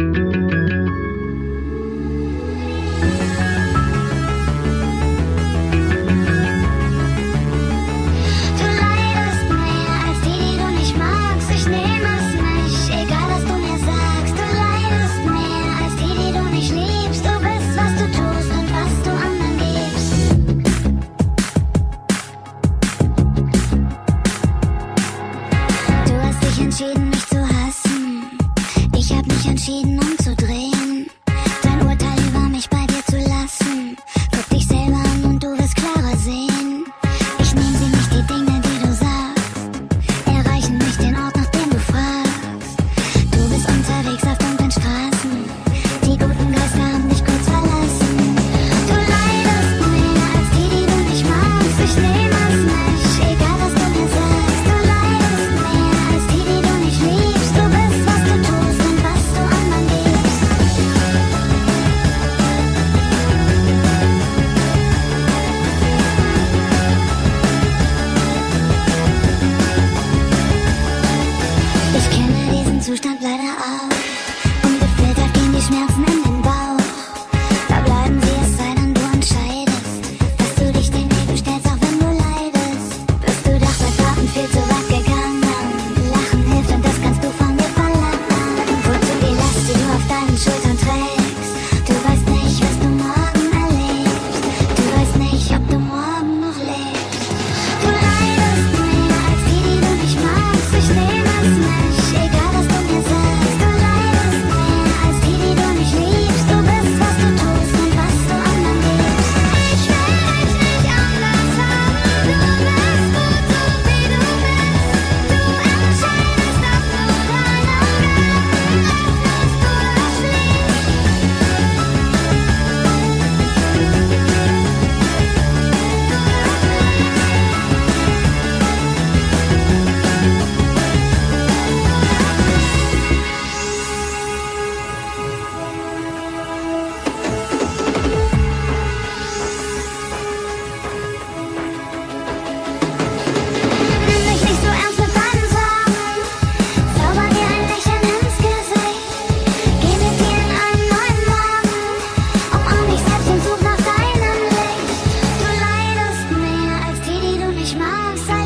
Du asustan my side.